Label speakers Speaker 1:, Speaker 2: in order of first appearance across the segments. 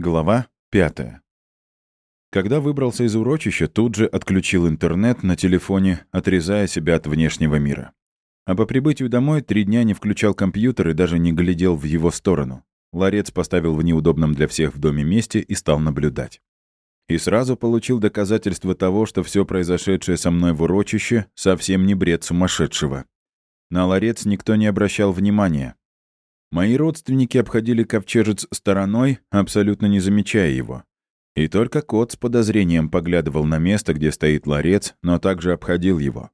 Speaker 1: Глава 5. Когда выбрался из урочища, тут же отключил интернет на телефоне, отрезая себя от внешнего мира. А по прибытию домой три дня не включал компьютер и даже не глядел в его сторону. Ларец поставил в неудобном для всех в доме месте и стал наблюдать. И сразу получил доказательство того, что все произошедшее со мной в урочище совсем не бред сумасшедшего. На ларец никто не обращал внимания, Мои родственники обходили ковчежец стороной, абсолютно не замечая его. И только кот с подозрением поглядывал на место, где стоит ларец, но также обходил его.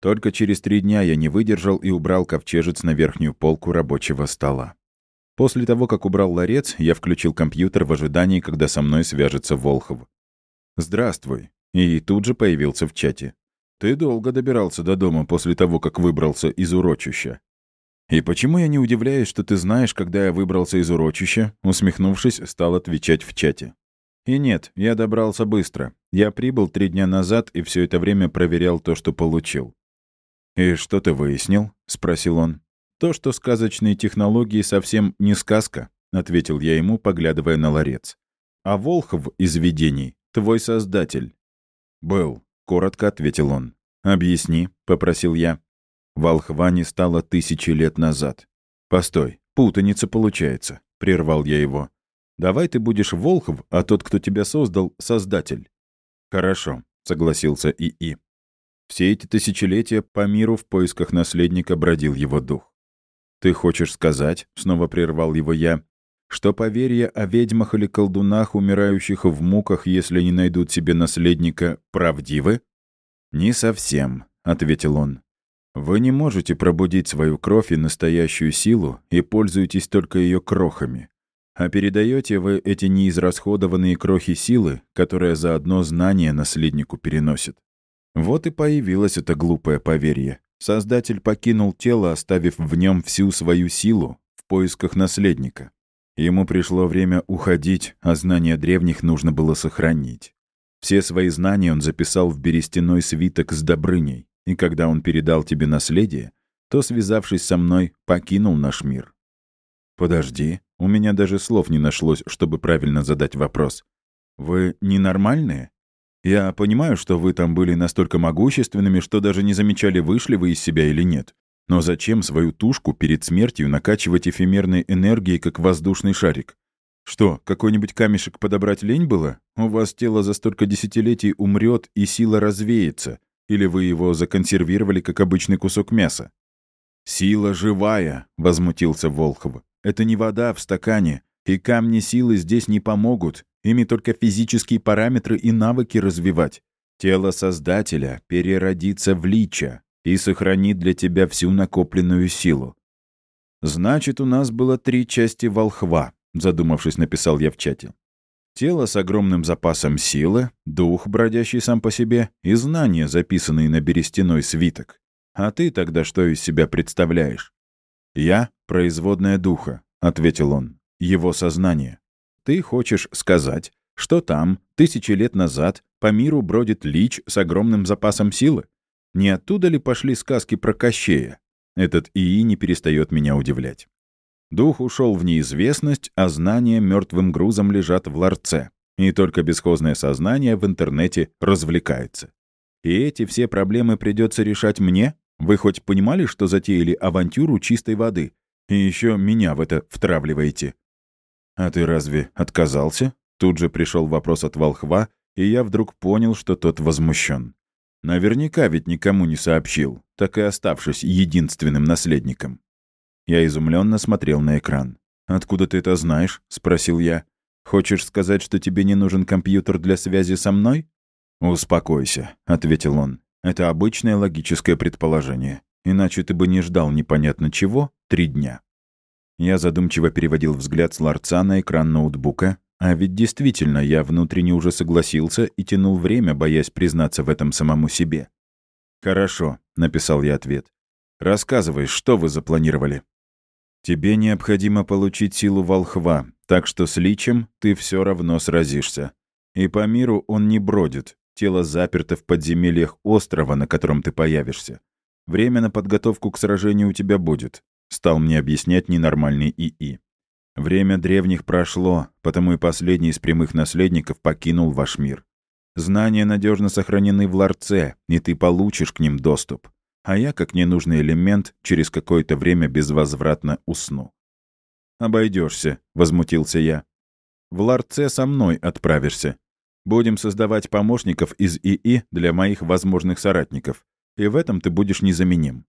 Speaker 1: Только через три дня я не выдержал и убрал ковчежец на верхнюю полку рабочего стола. После того, как убрал ларец, я включил компьютер в ожидании, когда со мной свяжется Волхов. «Здравствуй», и тут же появился в чате. «Ты долго добирался до дома после того, как выбрался из урочища. «И почему я не удивляюсь, что ты знаешь, когда я выбрался из урочища?» Усмехнувшись, стал отвечать в чате. «И нет, я добрался быстро. Я прибыл три дня назад и все это время проверял то, что получил». «И что ты выяснил?» — спросил он. «То, что сказочные технологии совсем не сказка», — ответил я ему, поглядывая на ларец. «А Волхов из видений — твой создатель». «Был», — коротко ответил он. «Объясни», — попросил я. Волхва не стало тысячи лет назад. «Постой, путаница получается», — прервал я его. «Давай ты будешь Волхов, а тот, кто тебя создал, — Создатель». «Хорошо», — согласился ИИ. Все эти тысячелетия по миру в поисках наследника бродил его дух. «Ты хочешь сказать», — снова прервал его я, «что поверья о ведьмах или колдунах, умирающих в муках, если не найдут себе наследника, правдивы?» «Не совсем», — ответил он. Вы не можете пробудить свою кровь и настоящую силу и пользуетесь только ее крохами. А передаете вы эти неизрасходованные крохи силы, которые заодно знания наследнику переносят. Вот и появилось это глупое поверье. Создатель покинул тело, оставив в нем всю свою силу в поисках наследника. Ему пришло время уходить, а знания древних нужно было сохранить. Все свои знания он записал в берестяной свиток с Добрыней и когда он передал тебе наследие, то, связавшись со мной, покинул наш мир. Подожди, у меня даже слов не нашлось, чтобы правильно задать вопрос. Вы ненормальные? Я понимаю, что вы там были настолько могущественными, что даже не замечали, вышли вы из себя или нет. Но зачем свою тушку перед смертью накачивать эфемерной энергией, как воздушный шарик? Что, какой-нибудь камешек подобрать лень было? У вас тело за столько десятилетий умрет, и сила развеется. Или вы его законсервировали, как обычный кусок мяса?» «Сила живая», — возмутился Волхов. «Это не вода в стакане, и камни силы здесь не помогут. Ими только физические параметры и навыки развивать. Тело Создателя переродится в лича и сохранит для тебя всю накопленную силу. «Значит, у нас было три части волхва», — задумавшись, написал я в чате. Тело с огромным запасом силы, дух, бродящий сам по себе, и знания, записанные на берестяной свиток. А ты тогда что из себя представляешь? «Я — производная духа», — ответил он, — «его сознание. Ты хочешь сказать, что там, тысячи лет назад, по миру бродит лич с огромным запасом силы? Не оттуда ли пошли сказки про Кощея? Этот ИИ не перестает меня удивлять. Дух ушел в неизвестность, а знания мертвым грузом лежат в ларце. И только бесхозное сознание в интернете развлекается. И эти все проблемы придется решать мне? Вы хоть понимали, что затеяли авантюру чистой воды? И еще меня в это втравливаете. А ты разве отказался? Тут же пришел вопрос от волхва, и я вдруг понял, что тот возмущен. Наверняка ведь никому не сообщил, так и оставшись единственным наследником. Я изумленно смотрел на экран. «Откуда ты это знаешь?» — спросил я. «Хочешь сказать, что тебе не нужен компьютер для связи со мной?» «Успокойся», — ответил он. «Это обычное логическое предположение. Иначе ты бы не ждал непонятно чего три дня». Я задумчиво переводил взгляд с ларца на экран ноутбука, а ведь действительно я внутренне уже согласился и тянул время, боясь признаться в этом самому себе. «Хорошо», — написал я ответ. «Рассказывай, что вы запланировали?» Тебе необходимо получить силу волхва, так что с личем ты все равно сразишься. И по миру он не бродит. Тело заперто в подземельях острова, на котором ты появишься. Время на подготовку к сражению у тебя будет», — стал мне объяснять ненормальный ИИ. Время древних прошло, потому и последний из прямых наследников покинул ваш мир. Знания надежно сохранены в ларце, и ты получишь к ним доступ. А я, как ненужный элемент, через какое-то время безвозвратно усну. Обойдешься, возмутился я. В ларце со мной отправишься. Будем создавать помощников из ИИ для моих возможных соратников. И в этом ты будешь незаменим.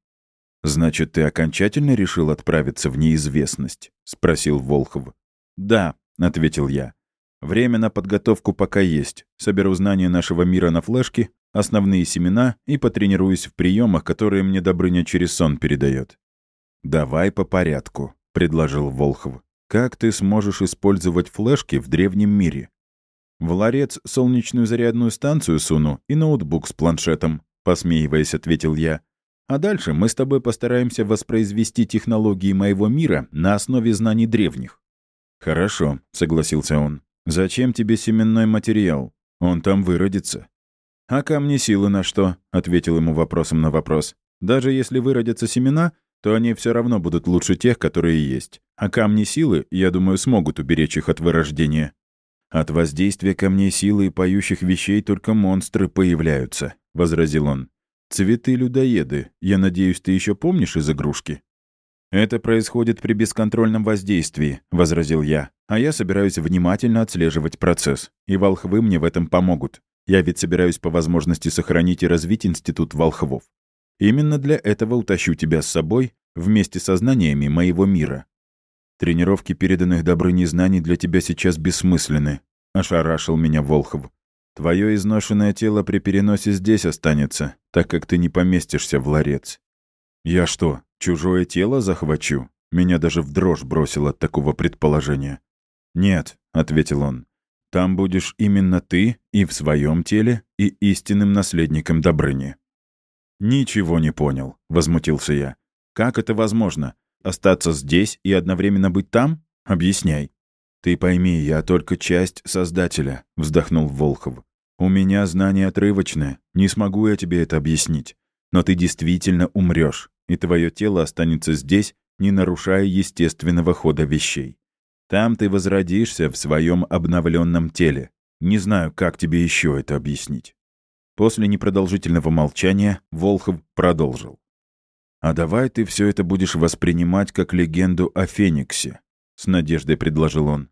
Speaker 1: «Значит, ты окончательно решил отправиться в неизвестность?» — спросил Волхов. «Да», — ответил я. «Время на подготовку пока есть. Соберу знания нашего мира на флешке, основные семена и потренируюсь в приемах, которые мне Добрыня через сон передает». «Давай по порядку», — предложил Волхов. «Как ты сможешь использовать флешки в древнем мире?» «В ларец солнечную зарядную станцию суну и ноутбук с планшетом», — посмеиваясь, ответил я. А дальше мы с тобой постараемся воспроизвести технологии моего мира на основе знаний древних». «Хорошо», — согласился он. «Зачем тебе семенной материал? Он там выродится». «А камни силы на что?» — ответил ему вопросом на вопрос. «Даже если выродятся семена, то они все равно будут лучше тех, которые есть. А камни силы, я думаю, смогут уберечь их от вырождения». «От воздействия камней силы и поющих вещей только монстры появляются», — возразил он. Цветы-людоеды. Я надеюсь, ты еще помнишь из игрушки?» «Это происходит при бесконтрольном воздействии», — возразил я. «А я собираюсь внимательно отслеживать процесс. И волхвы мне в этом помогут. Я ведь собираюсь по возможности сохранить и развить институт волхвов. Именно для этого утащу тебя с собой вместе со знаниями моего мира. Тренировки переданных Добрыней знаний для тебя сейчас бессмысленны», — ошарашил меня Волхов. Твое изношенное тело при переносе здесь останется, так как ты не поместишься в ларец. Я что, чужое тело захвачу? Меня даже в дрожь бросило от такого предположения. «Нет», — ответил он, — «там будешь именно ты и в своем теле, и истинным наследником Добрыни». «Ничего не понял», — возмутился я. «Как это возможно? Остаться здесь и одновременно быть там? Объясняй». «Ты пойми, я только часть Создателя», — вздохнул Волхов. «У меня знание отрывочное, не смогу я тебе это объяснить. Но ты действительно умрешь, и твое тело останется здесь, не нарушая естественного хода вещей. Там ты возродишься в своем обновленном теле. Не знаю, как тебе еще это объяснить». После непродолжительного молчания Волхов продолжил. «А давай ты все это будешь воспринимать как легенду о Фениксе», — с надеждой предложил он.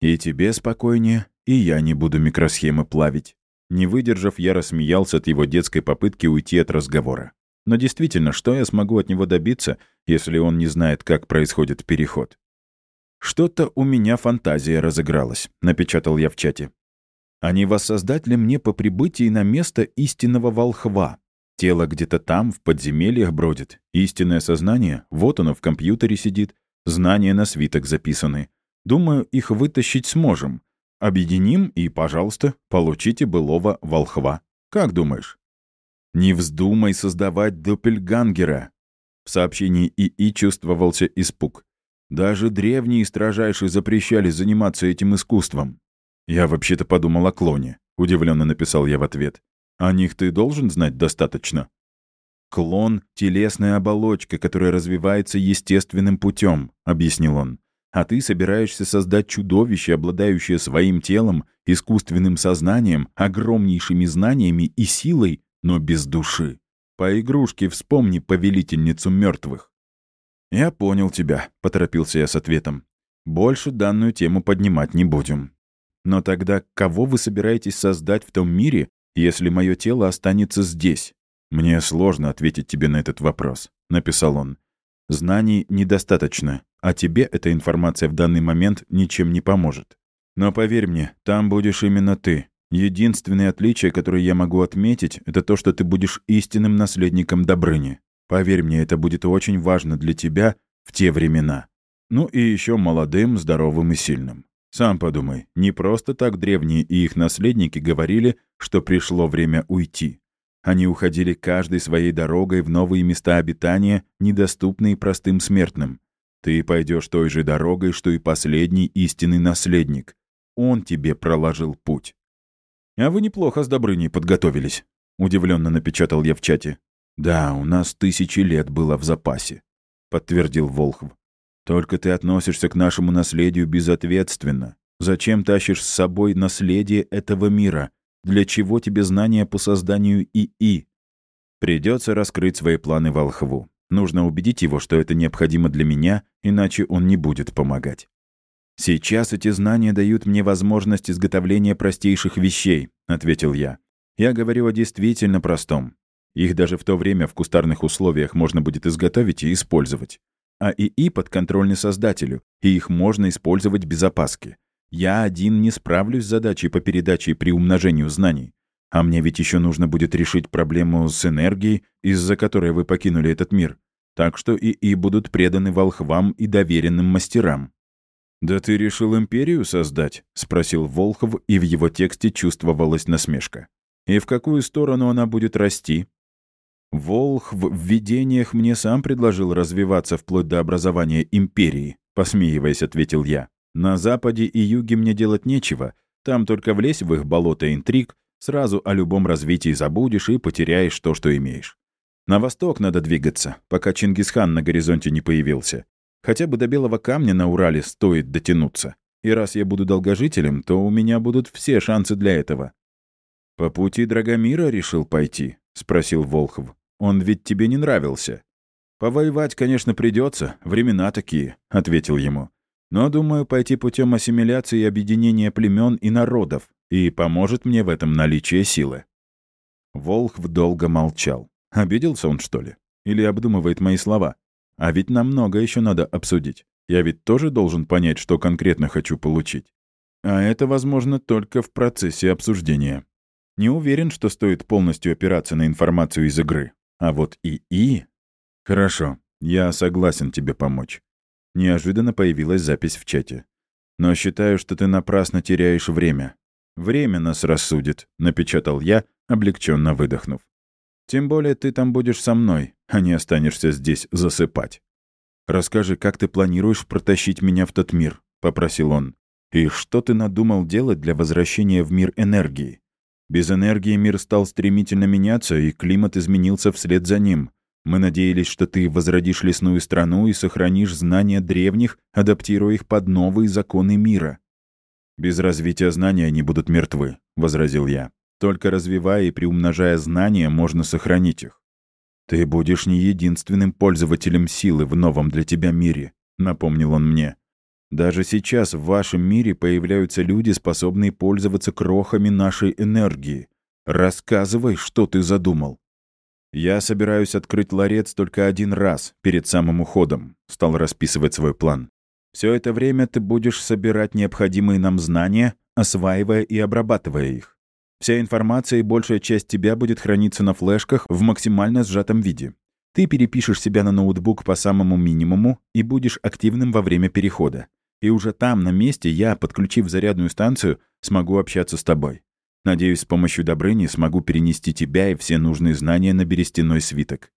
Speaker 1: И тебе спокойнее, и я не буду микросхемы плавить. Не выдержав, я рассмеялся от его детской попытки уйти от разговора. Но действительно, что я смогу от него добиться, если он не знает, как происходит переход? «Что-то у меня фантазия разыгралась», — напечатал я в чате. «А не мне по прибытии на место истинного волхва? Тело где-то там, в подземельях бродит. Истинное сознание, вот оно в компьютере сидит. Знания на свиток записаны. Думаю, их вытащить сможем. Объединим и, пожалуйста, получите былого волхва. Как думаешь? Не вздумай создавать доппельгангера. В сообщении ИИ чувствовался испуг. Даже древние строжайшие запрещали заниматься этим искусством. Я вообще-то подумал о клоне, удивленно написал я в ответ. О них ты должен знать достаточно. Клон — телесная оболочка, которая развивается естественным путем, объяснил он а ты собираешься создать чудовище, обладающее своим телом, искусственным сознанием, огромнейшими знаниями и силой, но без души. По игрушке вспомни повелительницу мертвых. «Я понял тебя», — поторопился я с ответом. «Больше данную тему поднимать не будем. Но тогда кого вы собираетесь создать в том мире, если мое тело останется здесь?» «Мне сложно ответить тебе на этот вопрос», — написал он. «Знаний недостаточно а тебе эта информация в данный момент ничем не поможет. Но поверь мне, там будешь именно ты. Единственное отличие, которое я могу отметить, это то, что ты будешь истинным наследником Добрыни. Поверь мне, это будет очень важно для тебя в те времена. Ну и еще молодым, здоровым и сильным. Сам подумай, не просто так древние и их наследники говорили, что пришло время уйти. Они уходили каждой своей дорогой в новые места обитания, недоступные простым смертным. Ты пойдешь той же дорогой, что и последний истинный наследник. Он тебе проложил путь. А вы неплохо с Добрыней подготовились, удивленно напечатал я в чате. Да, у нас тысячи лет было в запасе, подтвердил Волхв. Только ты относишься к нашему наследию безответственно. Зачем тащишь с собой наследие этого мира? Для чего тебе знания по созданию ИИ? Придется раскрыть свои планы волхву. Нужно убедить его, что это необходимо для меня, иначе он не будет помогать. «Сейчас эти знания дают мне возможность изготовления простейших вещей», — ответил я. «Я говорю о действительно простом. Их даже в то время в кустарных условиях можно будет изготовить и использовать. А ИИ подконтрольны создателю, и их можно использовать без опаски. Я один не справлюсь с задачей по передаче и приумножению знаний. А мне ведь еще нужно будет решить проблему с энергией, из-за которой вы покинули этот мир. Так что ИИ будут преданы волхвам и доверенным мастерам. «Да ты решил империю создать?» — спросил Волхов, и в его тексте чувствовалась насмешка. «И в какую сторону она будет расти?» «Волхв в видениях мне сам предложил развиваться вплоть до образования империи», — посмеиваясь, ответил я. «На западе и юге мне делать нечего, там только влезь в их болото интриг, сразу о любом развитии забудешь и потеряешь то, что имеешь. На восток надо двигаться, пока Чингисхан на горизонте не появился. Хотя бы до белого камня на Урале стоит дотянуться. И раз я буду долгожителем, то у меня будут все шансы для этого». «По пути Драгомира решил пойти?» — спросил Волхов. Он ведь тебе не нравился». «Повоевать, конечно, придется, времена такие», — ответил ему. «Но, думаю, пойти путем ассимиляции и объединения племен и народов, и поможет мне в этом наличие силы». Волхв долго молчал. Обиделся он, что ли? Или обдумывает мои слова? А ведь нам много еще надо обсудить. Я ведь тоже должен понять, что конкретно хочу получить. А это возможно только в процессе обсуждения. Не уверен, что стоит полностью опираться на информацию из игры. А вот ИИ... Хорошо, я согласен тебе помочь. Неожиданно появилась запись в чате. Но считаю, что ты напрасно теряешь время. Время нас рассудит, напечатал я, облегченно выдохнув. Тем более ты там будешь со мной, а не останешься здесь засыпать. Расскажи, как ты планируешь протащить меня в тот мир, попросил он. И что ты надумал делать для возвращения в мир энергии? Без энергии мир стал стремительно меняться, и климат изменился вслед за ним. Мы надеялись, что ты возродишь лесную страну и сохранишь знания древних, адаптируя их под новые законы мира. «Без развития знания они будут мертвы», — возразил я. «Только развивая и приумножая знания, можно сохранить их». «Ты будешь не единственным пользователем силы в новом для тебя мире», — напомнил он мне. Даже сейчас в вашем мире появляются люди, способные пользоваться крохами нашей энергии. Рассказывай, что ты задумал. Я собираюсь открыть ларец только один раз, перед самым уходом, стал расписывать свой план. Все это время ты будешь собирать необходимые нам знания, осваивая и обрабатывая их. Вся информация и большая часть тебя будет храниться на флешках в максимально сжатом виде. Ты перепишешь себя на ноутбук по самому минимуму и будешь активным во время перехода. И уже там, на месте, я, подключив зарядную станцию, смогу общаться с тобой. Надеюсь, с помощью Добрыни смогу перенести тебя и все нужные знания на берестяной свиток».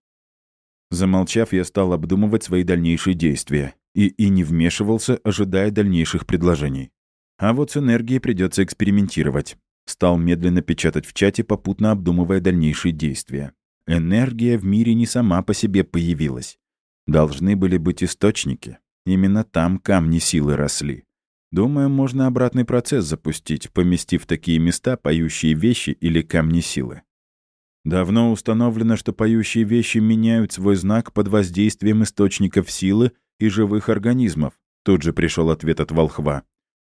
Speaker 1: Замолчав, я стал обдумывать свои дальнейшие действия и, и не вмешивался, ожидая дальнейших предложений. А вот с энергией придется экспериментировать. Стал медленно печатать в чате, попутно обдумывая дальнейшие действия. Энергия в мире не сама по себе появилась. Должны были быть источники. Именно там камни силы росли. Думаю, можно обратный процесс запустить, поместив такие места поющие вещи или камни силы. Давно установлено, что поющие вещи меняют свой знак под воздействием источников силы и живых организмов. Тут же пришел ответ от волхва.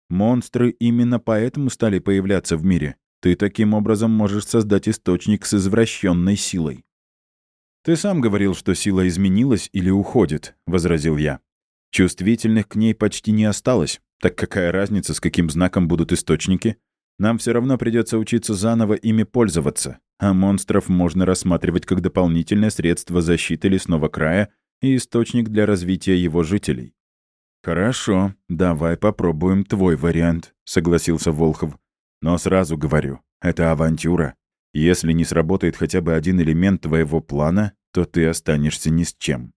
Speaker 1: Монстры именно поэтому стали появляться в мире. Ты таким образом можешь создать источник с извращенной силой. «Ты сам говорил, что сила изменилась или уходит», — возразил я. Чувствительных к ней почти не осталось. Так какая разница, с каким знаком будут источники? Нам все равно придется учиться заново ими пользоваться. А монстров можно рассматривать как дополнительное средство защиты лесного края и источник для развития его жителей. «Хорошо, давай попробуем твой вариант», — согласился Волхов. «Но сразу говорю, это авантюра. Если не сработает хотя бы один элемент твоего плана, то ты останешься ни с чем.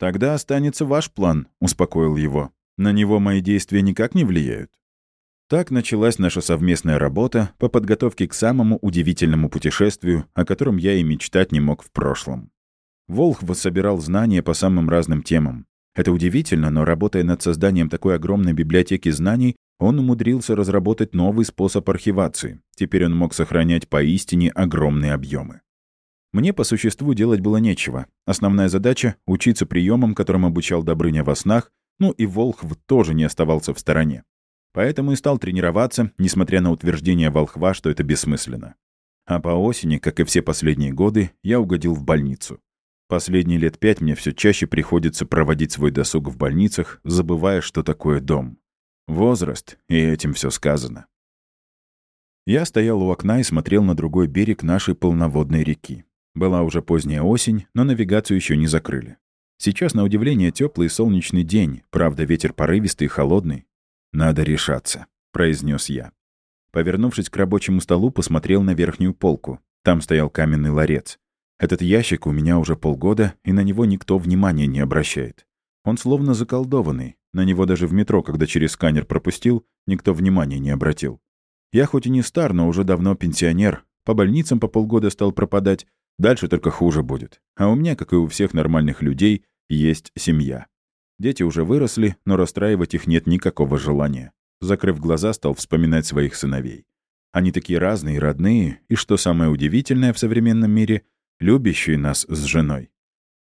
Speaker 1: «Тогда останется ваш план», — успокоил его. «На него мои действия никак не влияют». Так началась наша совместная работа по подготовке к самому удивительному путешествию, о котором я и мечтать не мог в прошлом. Волхв собирал знания по самым разным темам. Это удивительно, но работая над созданием такой огромной библиотеки знаний, он умудрился разработать новый способ архивации. Теперь он мог сохранять поистине огромные объемы. Мне по существу делать было нечего. Основная задача — учиться приемам, которым обучал Добрыня во снах, ну и Волхв тоже не оставался в стороне. Поэтому и стал тренироваться, несмотря на утверждение Волхва, что это бессмысленно. А по осени, как и все последние годы, я угодил в больницу. Последние лет пять мне все чаще приходится проводить свой досуг в больницах, забывая, что такое дом. Возраст, и этим все сказано. Я стоял у окна и смотрел на другой берег нашей полноводной реки. Была уже поздняя осень, но навигацию еще не закрыли. Сейчас, на удивление, теплый солнечный день, правда, ветер порывистый и холодный. «Надо решаться», — произнес я. Повернувшись к рабочему столу, посмотрел на верхнюю полку. Там стоял каменный ларец. Этот ящик у меня уже полгода, и на него никто внимания не обращает. Он словно заколдованный. На него даже в метро, когда через сканер пропустил, никто внимания не обратил. Я хоть и не стар, но уже давно пенсионер. По больницам по полгода стал пропадать. Дальше только хуже будет. А у меня, как и у всех нормальных людей, есть семья. Дети уже выросли, но расстраивать их нет никакого желания. Закрыв глаза, стал вспоминать своих сыновей. Они такие разные и родные, и, что самое удивительное в современном мире, любящие нас с женой.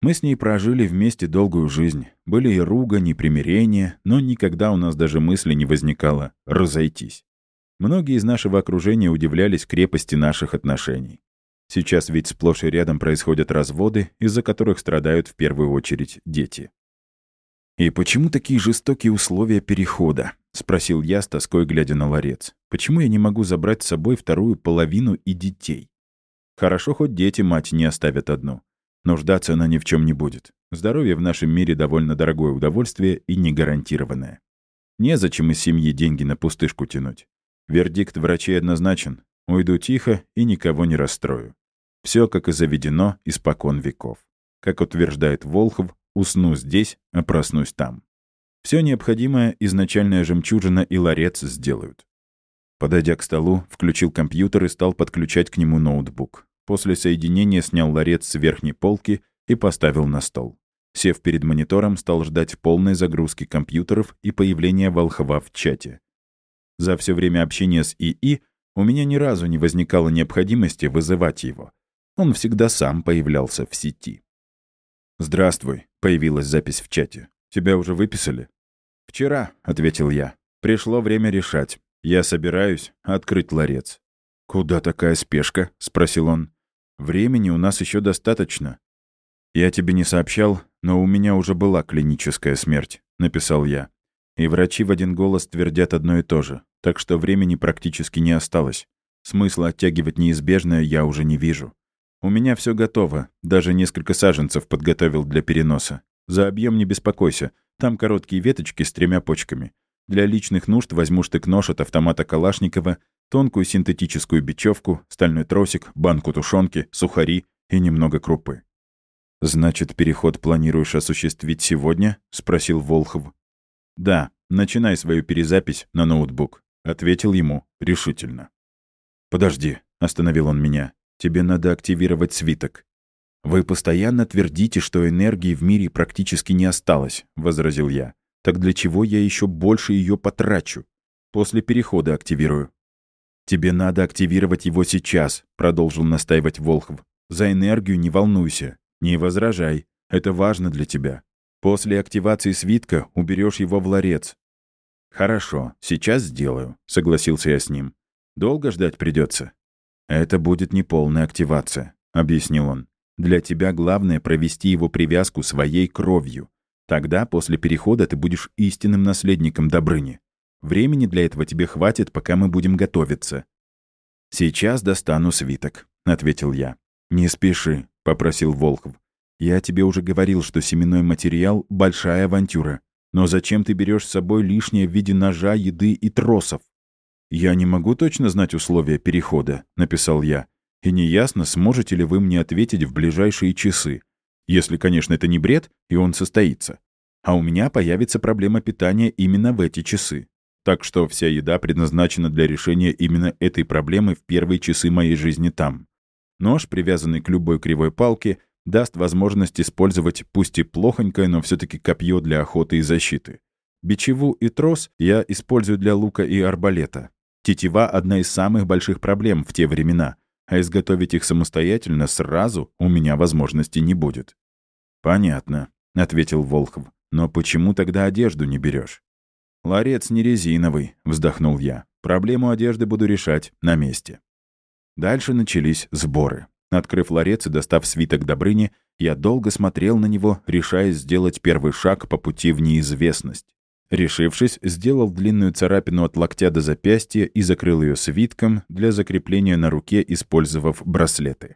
Speaker 1: Мы с ней прожили вместе долгую жизнь. Были и ругань, и примирения, но никогда у нас даже мысли не возникало разойтись. Многие из нашего окружения удивлялись крепости наших отношений. Сейчас ведь сплошь и рядом происходят разводы, из-за которых страдают в первую очередь дети. «И почему такие жестокие условия перехода?» — спросил я с тоской, глядя на ларец. «Почему я не могу забрать с собой вторую половину и детей? Хорошо, хоть дети мать не оставят одну. Нуждаться она ни в чем не будет. Здоровье в нашем мире довольно дорогое удовольствие и не гарантированное. Незачем из семьи деньги на пустышку тянуть. Вердикт врачей однозначен. Уйду тихо и никого не расстрою. Все, как и заведено, испокон веков. Как утверждает Волхов, усну здесь, а проснусь там. Все необходимое изначальная жемчужина и ларец сделают. Подойдя к столу, включил компьютер и стал подключать к нему ноутбук. После соединения снял ларец с верхней полки и поставил на стол. Сев перед монитором, стал ждать полной загрузки компьютеров и появления волхова в чате. За все время общения с ИИ у меня ни разу не возникало необходимости вызывать его. Он всегда сам появлялся в сети. «Здравствуй», — появилась запись в чате. «Тебя уже выписали?» «Вчера», — ответил я. «Пришло время решать. Я собираюсь открыть ларец». «Куда такая спешка?» — спросил он. Времени у нас еще достаточно. Я тебе не сообщал, но у меня уже была клиническая смерть, написал я. И врачи в один голос твердят одно и то же, так что времени практически не осталось. Смысла оттягивать неизбежное я уже не вижу. У меня все готово, даже несколько саженцев подготовил для переноса. За объем не беспокойся, там короткие веточки с тремя почками. Для личных нужд возьму штык-нож от автомата Калашникова тонкую синтетическую бечевку, стальной тросик, банку тушенки, сухари и немного крупы. «Значит, переход планируешь осуществить сегодня?» — спросил Волхов. «Да, начинай свою перезапись на ноутбук», — ответил ему решительно. «Подожди», — остановил он меня. «Тебе надо активировать свиток». «Вы постоянно твердите, что энергии в мире практически не осталось», — возразил я. «Так для чего я еще больше ее потрачу? После перехода активирую». «Тебе надо активировать его сейчас», — продолжил настаивать Волхов. «За энергию не волнуйся. Не возражай. Это важно для тебя. После активации свитка уберешь его в ларец». «Хорошо, сейчас сделаю», — согласился я с ним. «Долго ждать придется. «Это будет не полная активация», — объяснил он. «Для тебя главное провести его привязку своей кровью. Тогда, после перехода, ты будешь истинным наследником Добрыни. Времени для этого тебе хватит, пока мы будем готовиться». «Сейчас достану свиток», — ответил я. «Не спеши», — попросил Волхов. «Я тебе уже говорил, что семенной материал — большая авантюра. Но зачем ты берешь с собой лишнее в виде ножа, еды и тросов?» «Я не могу точно знать условия перехода», — написал я. «И неясно, сможете ли вы мне ответить в ближайшие часы. Если, конечно, это не бред, и он состоится. А у меня появится проблема питания именно в эти часы. Так что вся еда предназначена для решения именно этой проблемы в первые часы моей жизни там. Нож, привязанный к любой кривой палке, даст возможность использовать пусть и плохонькое, но все таки копье для охоты и защиты. Бичеву и трос я использую для лука и арбалета. Тетива — одна из самых больших проблем в те времена, а изготовить их самостоятельно сразу у меня возможности не будет. «Понятно», — ответил Волхов. «Но почему тогда одежду не берешь? «Ларец не резиновый», — вздохнул я. «Проблему одежды буду решать на месте». Дальше начались сборы. Открыв ларец и достав свиток Добрыни, я долго смотрел на него, решаясь сделать первый шаг по пути в неизвестность. Решившись, сделал длинную царапину от локтя до запястья и закрыл ее свитком для закрепления на руке, использовав браслеты.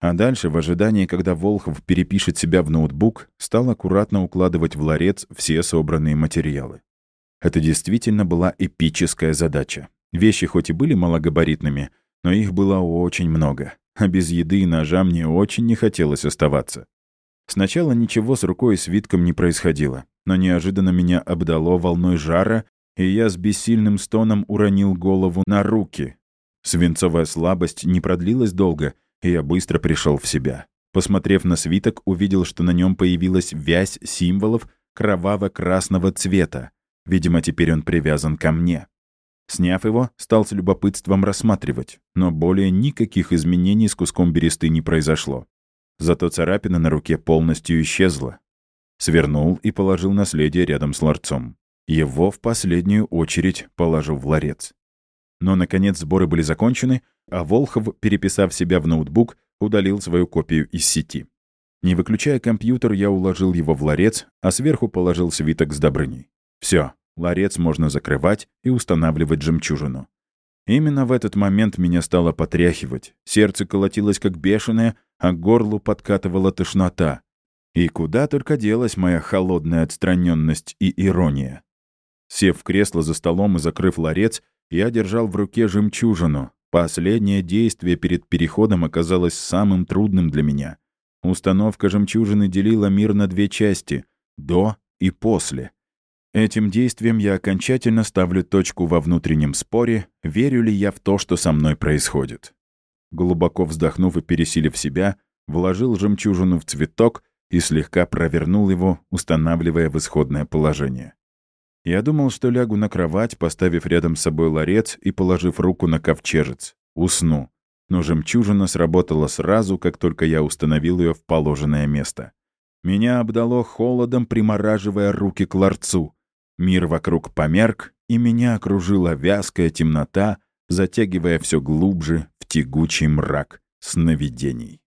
Speaker 1: А дальше, в ожидании, когда Волхов перепишет себя в ноутбук, стал аккуратно укладывать в ларец все собранные материалы. Это действительно была эпическая задача. Вещи хоть и были малогабаритными, но их было очень много, а без еды и ножа мне очень не хотелось оставаться. Сначала ничего с рукой и свитком не происходило, но неожиданно меня обдало волной жара, и я с бессильным стоном уронил голову на руки. Свинцовая слабость не продлилась долго, и я быстро пришел в себя. Посмотрев на свиток, увидел, что на нем появилась вязь символов кроваво-красного цвета. Видимо, теперь он привязан ко мне. Сняв его, стал с любопытством рассматривать, но более никаких изменений с куском бересты не произошло. Зато царапина на руке полностью исчезла. Свернул и положил наследие рядом с ларцом. Его в последнюю очередь положу в ларец. Но, наконец, сборы были закончены, а Волхов, переписав себя в ноутбук, удалил свою копию из сети. Не выключая компьютер, я уложил его в ларец, а сверху положил свиток с Добрыней. Все, ларец можно закрывать и устанавливать жемчужину. Именно в этот момент меня стало потряхивать. Сердце колотилось как бешеное, а горлу подкатывала тошнота. И куда только делась моя холодная отстраненность и ирония. Сев в кресло за столом и закрыв ларец, я держал в руке жемчужину. Последнее действие перед переходом оказалось самым трудным для меня. Установка жемчужины делила мир на две части — до и после — Этим действием я окончательно ставлю точку во внутреннем споре, верю ли я в то, что со мной происходит. Глубоко вздохнув и пересилив себя, вложил жемчужину в цветок и слегка провернул его, устанавливая в исходное положение. Я думал, что лягу на кровать, поставив рядом с собой ларец и положив руку на ковчежец. Усну. Но жемчужина сработала сразу, как только я установил ее в положенное место. Меня обдало холодом, примораживая руки к ларцу. Мир вокруг померк, и меня окружила вязкая темнота, затягивая все глубже в тягучий мрак сновидений.